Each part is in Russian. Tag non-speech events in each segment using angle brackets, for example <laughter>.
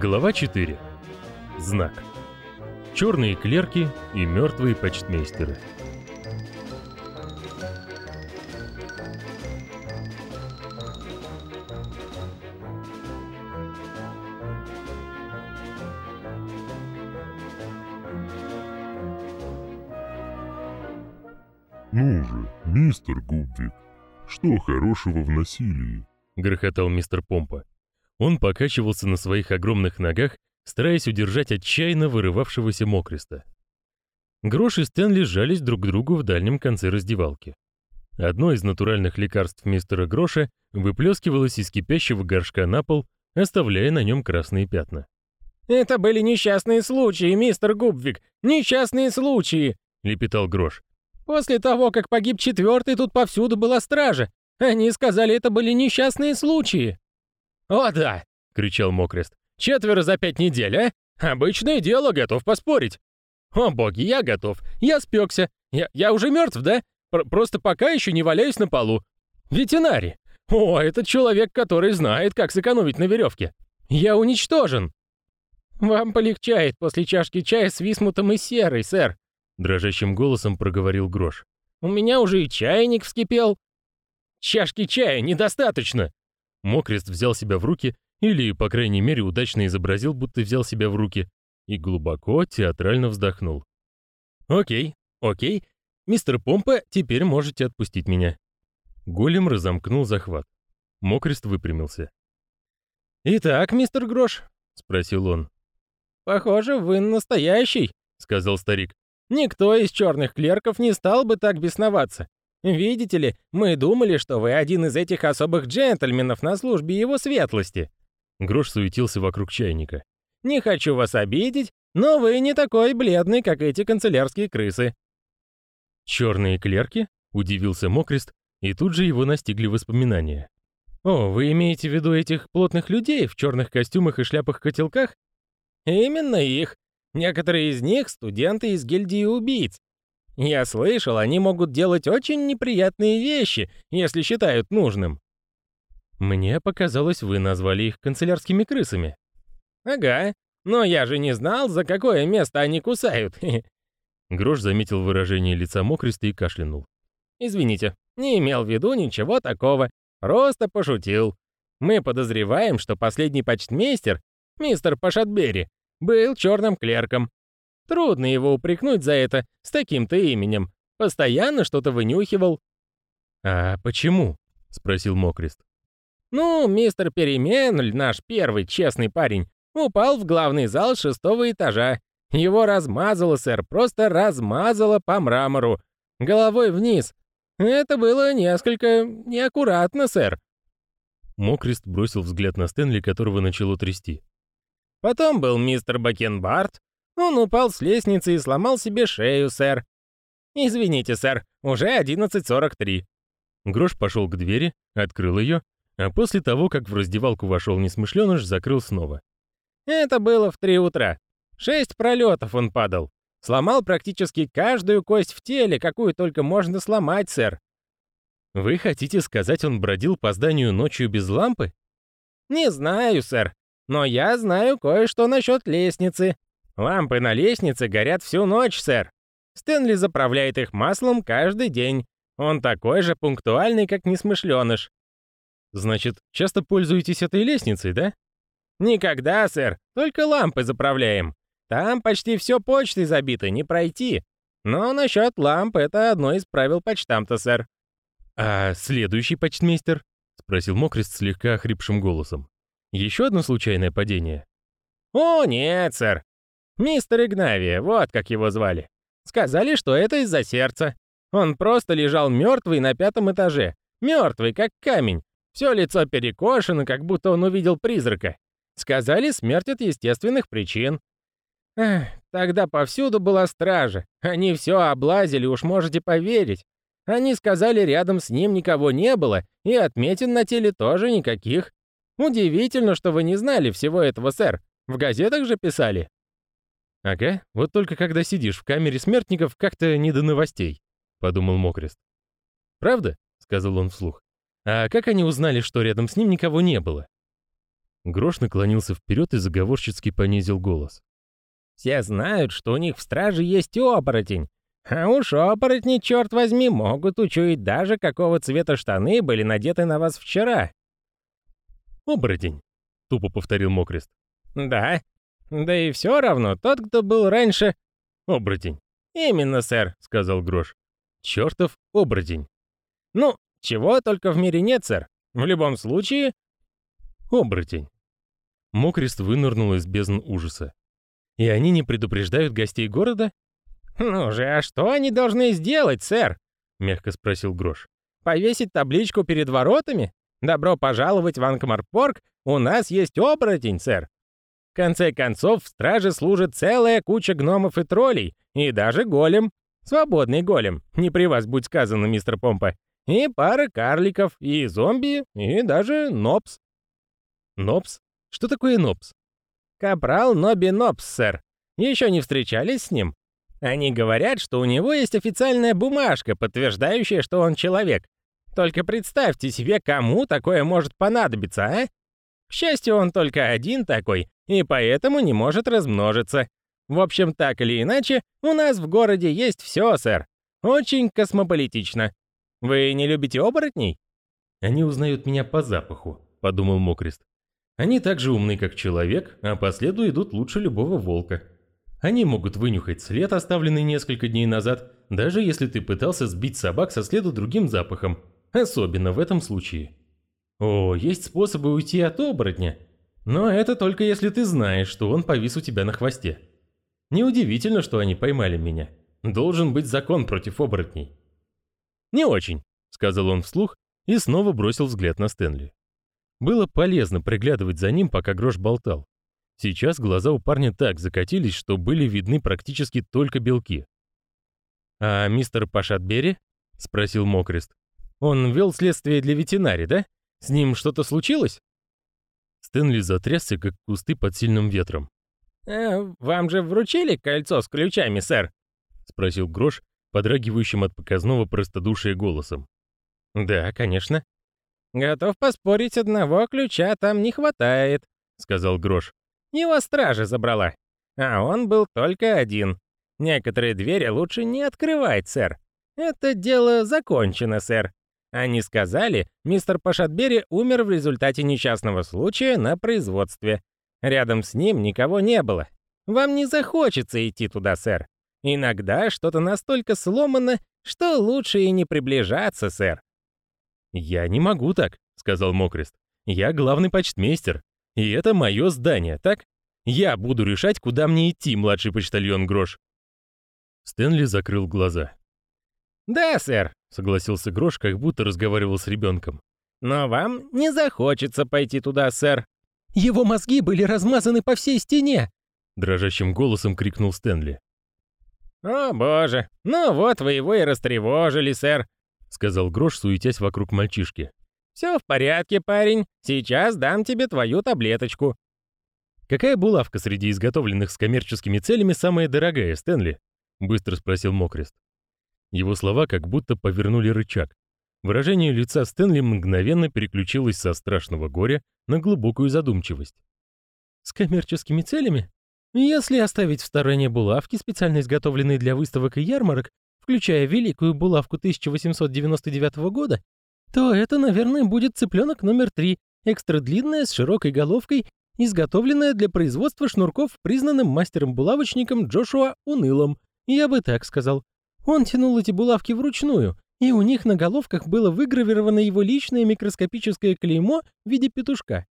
Глава 4. Знак. Черные клерки и мертвые почтмейстеры. Губвик, что хорошего в насилии?» — грохотал мистер Помпа. Он покачивался на своих огромных ногах, стараясь удержать отчаянно вырывавшегося мокриста. Грош и Стэнли сжались друг к другу в дальнем конце раздевалки. Одно из натуральных лекарств мистера Гроша выплескивалось из кипящего горшка на пол, оставляя на нем красные пятна. «Это были несчастные случаи, мистер Губвик, несчастные случаи!» — лепетал Грош. После того, как погиб четвертый, тут повсюду была стража. Они сказали, это были несчастные случаи». «О да!» — кричал Мокрест. «Четверо за пять недель, а? Обычное дело, готов поспорить». «О боги, я готов. Я спекся. Я, я уже мертв, да? Пр просто пока еще не валяюсь на полу. Ветеринарий. О, это человек, который знает, как сэкономить на веревке. Я уничтожен». «Вам полегчает после чашки чая с висмутом и серой, сэр», дрожащим голосом проговорил Грош. У меня уже и чайник вскипел. Чашки чая недостаточно. Мокрест взял себя в руки, или, по крайней мере, удачно изобразил, будто взял себя в руки, и глубоко театрально вздохнул. О'кей, окей. Мистер Помпа, теперь можете отпустить меня. Голем разомкнул захват. Мокрест выпрямился. «Итак, мистер Грош?» — спросил он. «Похоже, вы настоящий», — сказал старик. Никто из черных клерков не стал бы так бесноваться. Видите ли, мы думали, что вы один из этих особых джентльменов на службе его светлости». Грош суетился вокруг чайника. «Не хочу вас обидеть, но вы не такой бледный, как эти канцелярские крысы». «Черные клерки?» — удивился Мокрест, и тут же его настигли воспоминания. «О, вы имеете в виду этих плотных людей в черных костюмах и шляпах-котелках?» «Именно их. Некоторые из них — студенты из гильдии убийц. Я слышал, они могут делать очень неприятные вещи, если считают нужным. Мне показалось, вы назвали их канцелярскими крысами. Ага, но я же не знал, за какое место они кусают. <laughs> Грош заметил выражение лица Мокриста и кашлянул. Извините, не имел в виду ничего такого, просто пошутил. Мы подозреваем, что последний почтмейстер, мистер Пашатбери, был черным клерком. Трудно его упрекнуть за это с таким-то именем. Постоянно что-то вынюхивал. «А почему?» — спросил Мокрест. «Ну, мистер Переменль, наш первый честный парень, упал в главный зал шестого этажа. Его размазало, сэр, просто размазало по мрамору. Головой вниз. Это было несколько неаккуратно, сэр». Мокрест бросил взгляд на Стэнли, которого начало трясти. Потом был мистер Бакенбард. Он упал с лестницы и сломал себе шею, сэр. Извините, сэр, уже 11.43. Грош пошел к двери, открыл ее, а после того, как в раздевалку вошел несмышленыш, закрыл снова. Это было в три утра. Шесть пролетов он падал. Сломал практически каждую кость в теле, какую только можно сломать, сэр. Вы хотите сказать, он бродил по зданию ночью без лампы? Не знаю, сэр. Но я знаю кое-что насчет лестницы. Лампы на лестнице горят всю ночь, сэр. Стэнли заправляет их маслом каждый день. Он такой же пунктуальный, как несмышленыш. Значит, часто пользуетесь этой лестницей, да? Никогда, сэр. Только лампы заправляем. Там почти все почтой забито, не пройти. Но насчет ламп это одно из правил почтамта, сэр. А следующий почтмейстер? спросил Мокрест слегка хрипшим голосом. Еще одно случайное падение? О, нет, сэр. Мистер Игнавия, вот как его звали. Сказали, что это из-за сердца. Он просто лежал мертвый на пятом этаже. Мертвый, как камень. Все лицо перекошено, как будто он увидел призрака. Сказали, смерть от естественных причин. Эх, тогда повсюду была стража. Они все облазили, уж можете поверить. Они сказали, рядом с ним никого не было, и отметин на теле тоже никаких. Удивительно, что вы не знали всего этого, сэр. В газетах же писали. Ага, вот только когда сидишь в камере смертников, как-то не до новостей, подумал Мокрест. Правда? сказал он вслух. А как они узнали, что рядом с ним никого не было? Грош наклонился вперед и заговорщицки понизил голос. Все знают, что у них в страже есть оборотень. А уж оборотни, черт возьми, могут учуять даже, какого цвета штаны были надеты на вас вчера. «Оборотень», — тупо повторил Мокрест. «Да. Да и все равно, тот, кто был раньше...» «Оборотень». «Именно, сэр», — сказал Грош. «Чертов оборотень». «Ну, чего только в мире нет, сэр. В любом случае...» «Оборотень». Мокрест вынырнул из бездн ужаса. «И они не предупреждают гостей города?» «Ну же, а что они должны сделать, сэр?» — мягко спросил Грош. «Повесить табличку перед воротами? Добро пожаловать в Анкмарпорг, у нас есть оборотень, сэр. В конце концов, в страже служит целая куча гномов и троллей, и даже голем. Свободный голем, не при вас будь сказано, мистер Помпа. И пара карликов, и зомби, и даже нопс». «Нопс? Что такое нопс?» «Капрал Ноби Нопс, сэр. Еще не встречались с ним?» Они говорят, что у него есть официальная бумажка, подтверждающая, что он человек. Только представьте себе, кому такое может понадобиться, а? К счастью, он только один такой, и поэтому не может размножиться. В общем, так или иначе, у нас в городе есть все, сэр. Очень космополитично. Вы не любите оборотней? Они узнают меня по запаху, подумал Мокрест. Они так же умны, как человек, а по следу идут лучше любого волка. Они могут вынюхать след, оставленный несколько дней назад, даже если ты пытался сбить собак со следу другим запахом, особенно в этом случае. О, есть способы уйти от оборотня, но это только если ты знаешь, что он повис у тебя на хвосте. Неудивительно, что они поймали меня. Должен быть закон против оборотней. Не очень, сказал он вслух и снова бросил взгляд на Стэнли. Было полезно приглядывать за ним, пока Грош болтал. Сейчас глаза у парня так закатились, что были видны практически только белки. «А мистер Пашатбери?» — спросил Мокрест. «Он вел следствие для ветеринари, да? С ним что-то случилось?» Стэнли затрясся, как кусты под сильным ветром. «Э, «Вам же вручили кольцо с ключами, сэр?» — спросил Грош, подрагивающим от показного простодушия голосом. «Да, конечно». «Готов поспорить, одного ключа там не хватает», — сказал Грош. Его стража забрала. А он был только один. Некоторые двери лучше не открывать, сэр. Это дело закончено, сэр. Они сказали, мистер Пашатбери умер в результате несчастного случая на производстве. Рядом с ним никого не было. Вам не захочется идти туда, сэр. Иногда что-то настолько сломано, что лучше и не приближаться, сэр. «Я не могу так», — сказал Мокрест. «Я главный почтмейстер. И это мое здание, так? Я буду решать, куда мне идти, младший почтальон Грош. Стэнли закрыл глаза. «Да, сэр», — согласился Грош, как будто разговаривал с ребенком. «Но вам не захочется пойти туда, сэр». «Его мозги были размазаны по всей стене!» — дрожащим голосом крикнул Стэнли. «О, боже! Ну вот вы его и растревожили, сэр», — сказал Грош, суетясь вокруг мальчишки. «Все в порядке, парень. Сейчас дам тебе твою таблеточку». «Какая булавка среди изготовленных с коммерческими целями самая дорогая, Стэнли?» — быстро спросил Мокрест. Его слова как будто повернули рычаг. Выражение лица Стэнли мгновенно переключилось со страшного горя на глубокую задумчивость. «С коммерческими целями? Если оставить в стороне булавки, специально изготовленные для выставок и ярмарок, включая великую булавку 1899 года, то это, наверное, будет цыпленок номер три, экстра длинная, с широкой головкой, изготовленная для производства шнурков признанным мастером-булавочником Джошуа Унылом. Я бы так сказал. Он тянул эти булавки вручную, и у них на головках было выгравировано его личное микроскопическое клеймо в виде петушка.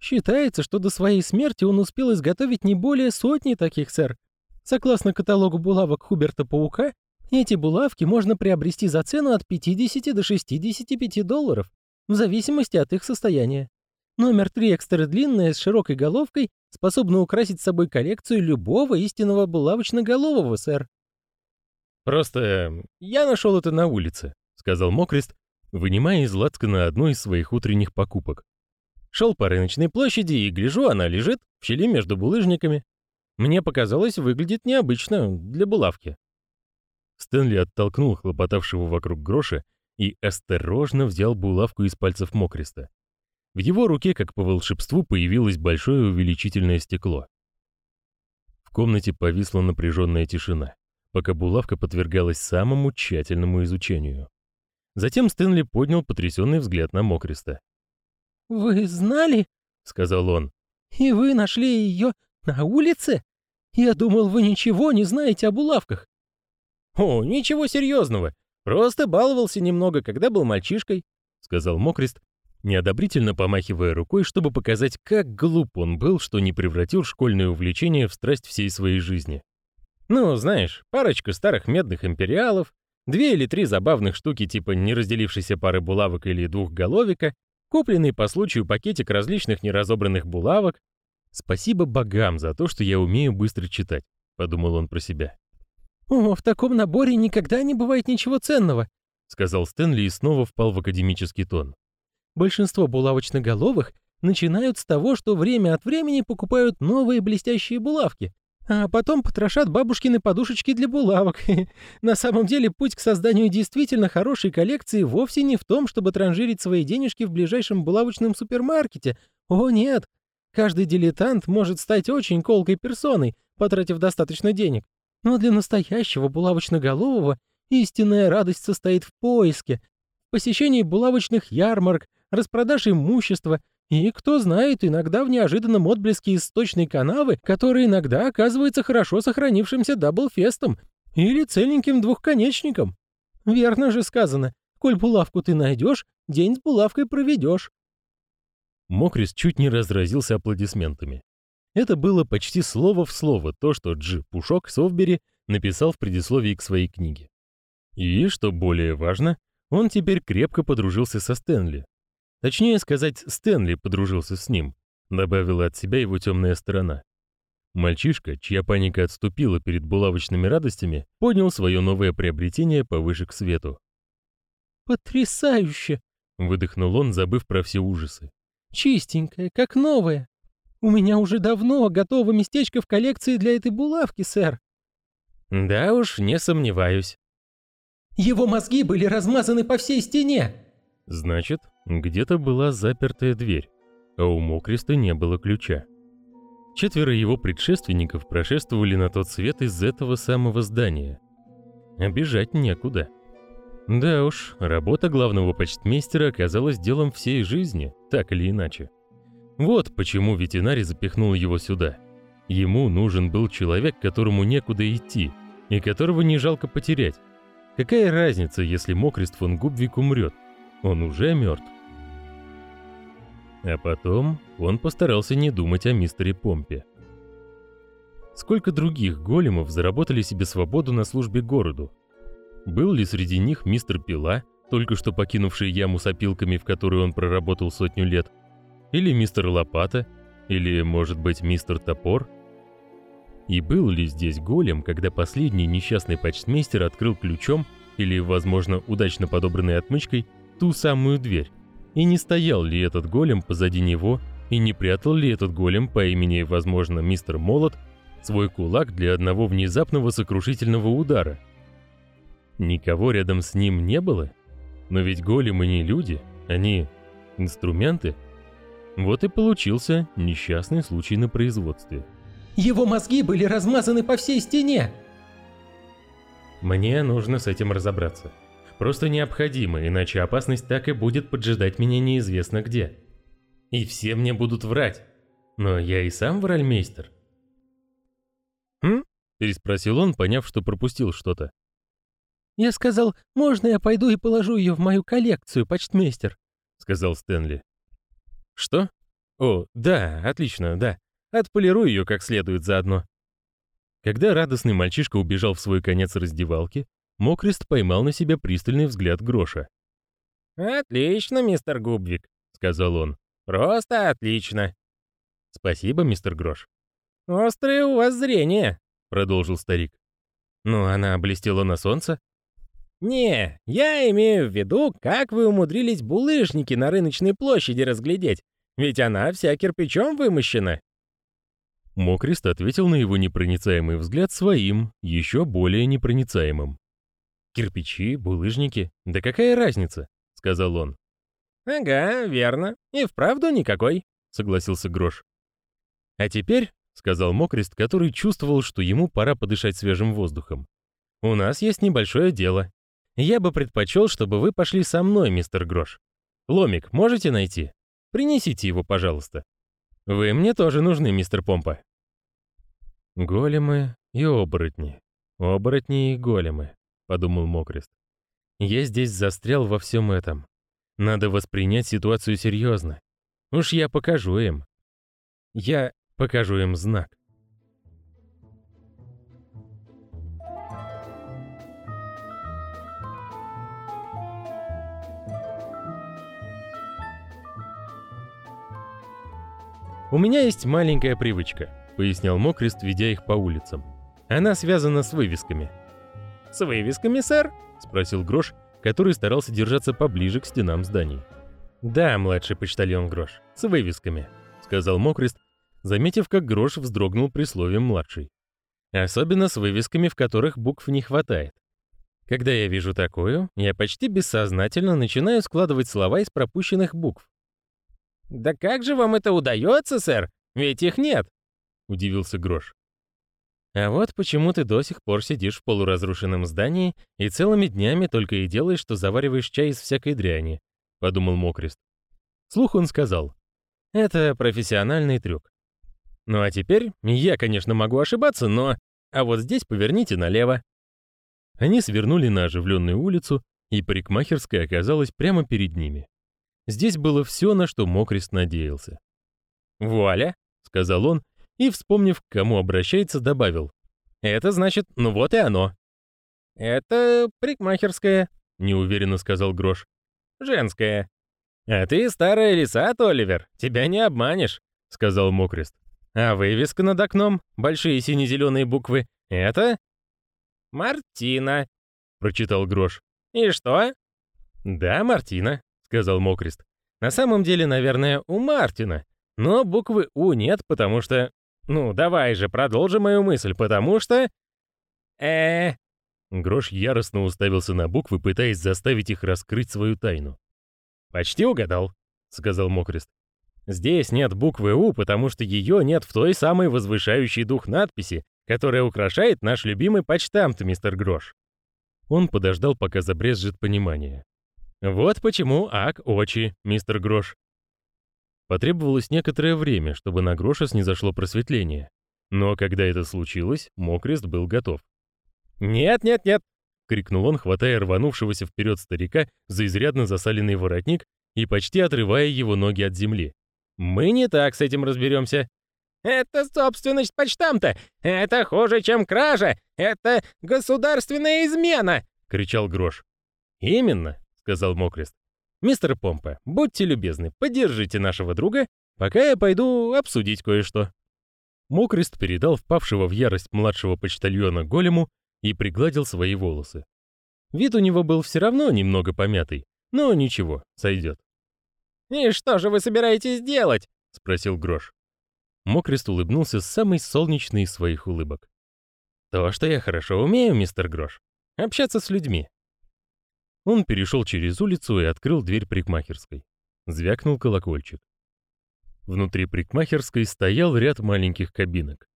Считается, что до своей смерти он успел изготовить не более сотни таких, сэр. Согласно каталогу булавок Хуберта Паука, эти булавки можно приобрести за цену от 50 до 65 долларов, в зависимости от их состояния. Номер 3 экстра длинная с широкой головкой способна украсить собой коллекцию любого истинного булавочноголового, сэр. «Просто эм, я нашел это на улице», — сказал Мокрест, вынимая из лацкана одну из своих утренних покупок. Шел по рыночной площади и гляжу, она лежит в щели между булыжниками. Мне показалось, выглядит необычно для булавки. Стэнли оттолкнул хлопотавшего вокруг гроша и осторожно взял булавку из пальцев Мокриста. В его руке, как по волшебству, появилось большое увеличительное стекло. В комнате повисла напряженная тишина, пока булавка подвергалась самому тщательному изучению. Затем Стэнли поднял потрясенный взгляд на Мокриста. «Вы знали?» — сказал он. «И вы нашли ее на улице? Я думал, вы ничего не знаете о булавках». «О, ничего серьезного. Просто баловался немного, когда был мальчишкой», — сказал Мокрист, неодобрительно помахивая рукой, чтобы показать, как глуп он был, что не превратил школьное увлечение в страсть всей своей жизни. «Ну, знаешь, парочка старых медных империалов, две или три забавных штуки типа неразделившейся пары булавок или двухголовика, купленный по случаю пакетик различных неразобранных булавок. Спасибо богам за то, что я умею быстро читать, подумал он про себя. О, в таком наборе никогда не бывает ничего ценного, сказал Стэнли и снова впал в академический тон. Большинство булавочноголовых начинают с того, что время от времени покупают новые блестящие булавки, а потом потрошат бабушкины подушечки для булавок. <laughs> На самом деле путь к созданию действительно хорошей коллекции вовсе не в том, чтобы транжирить свои денежки в ближайшем булавочном супермаркете. О нет! Каждый дилетант может стать очень колкой персоной, потратив достаточно денег. Но для настоящего булавочноголового истинная радость состоит в поиске, посещении булавочных ярмарок, распродаже имущества — и, кто знает, иногда в неожиданном отблеске источной канавы, который иногда оказывается хорошо сохранившимся даблфестом или целеньким двухконечником. Верно же сказано, коль булавку ты найдешь, день с булавкой проведешь. Мокрис чуть не разразился аплодисментами. Это было почти слово в слово то, что Джи Пушок Совбери написал в предисловии к своей книге. И, что более важно, он теперь крепко подружился со Стэнли, Точнее сказать, Стэнли подружился с ним, добавила от себя его темная сторона. Мальчишка, чья паника отступила перед булавочными радостями, поднял свое новое приобретение повыше к свету. «Потрясающе!» — выдохнул он, забыв про все ужасы. «Чистенькое, как новое. У меня уже давно готово местечко в коллекции для этой булавки, сэр». «Да уж, не сомневаюсь». «Его мозги были размазаны по всей стене!» Значит, где-то была запертая дверь, а у Мокриста не было ключа. Четверо его предшественников прошествовали на тот свет из этого самого здания. Обежать некуда. Да уж, работа главного почтмейстера оказалась делом всей жизни, так или иначе. Вот почему ветеринарий запихнул его сюда. Ему нужен был человек, которому некуда идти, и которого не жалко потерять. Какая разница, если Мокрист фон Губвик умрет? Он уже мертв. А потом он постарался не думать о мистере Помпе. Сколько других големов заработали себе свободу на службе городу? Был ли среди них мистер Пила, только что покинувший яму с опилками, в которой он проработал сотню лет? Или мистер Лопата? Или, может быть, мистер Топор? И был ли здесь голем, когда последний несчастный почтмейстер открыл ключом или, возможно, удачно подобранной отмычкой ту самую дверь? И не стоял ли этот голем позади него, и не прятал ли этот голем по имени, возможно, мистер Молот, свой кулак для одного внезапного сокрушительного удара? Никого рядом с ним не было? Но ведь големы не люди, они инструменты. Вот и получился несчастный случай на производстве. Его мозги были размазаны по всей стене. Мне нужно с этим разобраться. Просто необходимо, иначе опасность так и будет поджидать меня неизвестно где. И все мне будут врать. Но я и сам вральмейстер. «Хм?» – переспросил он, поняв, что пропустил что-то. «Я сказал, можно я пойду и положу ее в мою коллекцию, почтмейстер?» – сказал Стэнли. «Что? О, да, отлично, да. Отполирую ее как следует заодно». Когда радостный мальчишка убежал в свой конец раздевалки, Мокрест поймал на себя пристальный взгляд Гроша. «Отлично, мистер Губвик», — сказал он. «Просто отлично». «Спасибо, мистер Грош». «Острое у вас зрение», — продолжил старик. «Ну, она блестела на солнце?» «Не, я имею в виду, как вы умудрились булыжники на рыночной площади разглядеть, ведь она вся кирпичом вымощена». Мокрест ответил на его непроницаемый взгляд своим, еще более непроницаемым. Кирпичи, булыжники, да какая разница, сказал он. Ага, верно. И вправду никакой, согласился Грош. А теперь, сказал Мокрест, который чувствовал, что ему пора подышать свежим воздухом. У нас есть небольшое дело. Я бы предпочел, чтобы вы пошли со мной, мистер Грош. Ломик можете найти? Принесите его, пожалуйста. Вы мне тоже нужны, мистер Помпа. Големы и оборотни. Оборотни и големы, подумал Мокрест. Я здесь застрял во всем этом. Надо воспринять ситуацию серьезно. Уж я покажу им. Я покажу им знак. «У меня есть маленькая привычка», — пояснял Мокрест, ведя их по улицам. «Она связана с вывесками». «С вывесками, сэр?» — спросил Грош, который старался держаться поближе к стенам зданий. «Да, младший почтальон Грош, с вывесками», — сказал Мокрест, заметив, как Грош вздрогнул при слове «младший». «Особенно с вывесками, в которых букв не хватает. Когда я вижу такую, я почти бессознательно начинаю складывать слова из пропущенных букв. «Да как же вам это удается, сэр? Ведь их нет!» — удивился Грош. «А вот почему ты до сих пор сидишь в полуразрушенном здании и целыми днями только и делаешь, что завариваешь чай из всякой дряни», — подумал Мокрест. Слух он сказал. «Это профессиональный трюк. Ну а теперь, я, конечно, могу ошибаться, но... А вот здесь поверните налево». Они свернули на оживленную улицу, и парикмахерская оказалась прямо перед ними. Здесь было все, на что Мокрест надеялся. «Вуаля!» — сказал он, и, вспомнив, к кому обращается, добавил. «Это значит, ну вот и оно». «Это парикмахерская», — неуверенно сказал Грош. «Женская». «А ты старая лиса, Оливер, тебя не обманешь», — сказал Мокрест. «А вывеска над окном, большие сине-зеленые буквы, это...» «Мартина», — прочитал Грош. «И что?» «Да, Мартина», сказал Мокрест. На самом деле, наверное, у Мартина. Но буквы У нет, потому что... Ну, давай же, продолжи мою мысль, потому что... э Грош яростно уставился на буквы, пытаясь заставить их раскрыть свою тайну. «Почти угадал», — сказал Мокрест. «Здесь нет буквы «У», потому что ее нет в той самой возвышающей дух надписи, которая украшает наш любимый почтамт, мистер Грош». Он подождал, пока забрезжит понимание. Вот почему ак очи, мистер Грош. Потребовалось некоторое время, чтобы на Гроша снизошло просветление. Но когда это случилось, Мокрест был готов. «Нет, нет, нет!» — крикнул он, хватая рванувшегося вперед старика за изрядно засаленный воротник и почти отрывая его ноги от земли. «Мы не так с этим разберемся. «Это собственность почтамта! Это хуже, чем кража! Это государственная измена!» — кричал Грош. «Именно!» сказал Мокрест. «Мистер Помпа, будьте любезны, поддержите нашего друга, пока я пойду обсудить кое-что». Мокрест передал впавшего в ярость младшего почтальона голему и пригладил свои волосы. Вид у него был все равно немного помятый, но ничего, сойдет. «И что же вы собираетесь делать?» — спросил Грош. Мокрест улыбнулся с самой солнечной из своих улыбок. «То, что я хорошо умею, мистер Грош. Общаться с людьми. Он перешел через улицу и открыл дверь парикмахерской. Звякнул колокольчик. Внутри парикмахерской стоял ряд маленьких кабинок.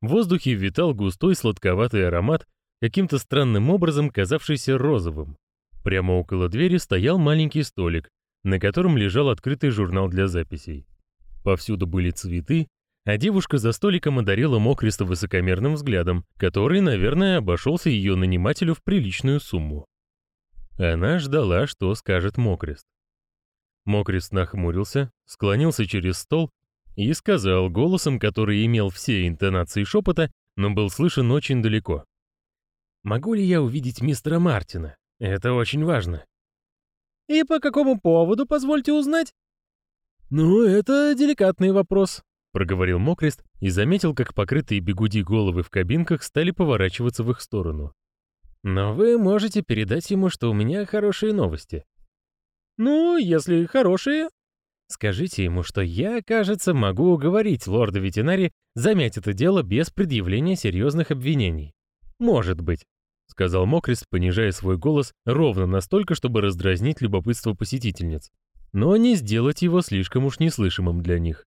В воздухе витал густой сладковатый аромат, каким-то странным образом казавшийся розовым. Прямо около двери стоял маленький столик, на котором лежал открытый журнал для записей. Повсюду были цветы, а девушка за столиком одарила Мокриста высокомерным взглядом, который, наверное, обошелся ее нанимателю в приличную сумму. Она ждала, что скажет Мокрест. Мокрест нахмурился, склонился через стол и сказал голосом, который имел все интонации шепота, но был слышен очень далеко. «Могу ли я увидеть мистера Мартина? Это очень важно». «И по какому поводу, позвольте узнать?» «Ну, это деликатный вопрос», — проговорил Мокрест и заметил, как покрытые бегуди головы в кабинках стали поворачиваться в их сторону. Но вы можете передать ему, что у меня хорошие новости. Ну, если хорошие. Скажите ему, что я, кажется, могу уговорить лорда ветеринари замять это дело без предъявления серьезных обвинений. Может быть. сказал Мокрест, понижая свой голос ровно настолько, чтобы раздразнить любопытство посетительниц, но не сделать его слишком уж неслышимым для них.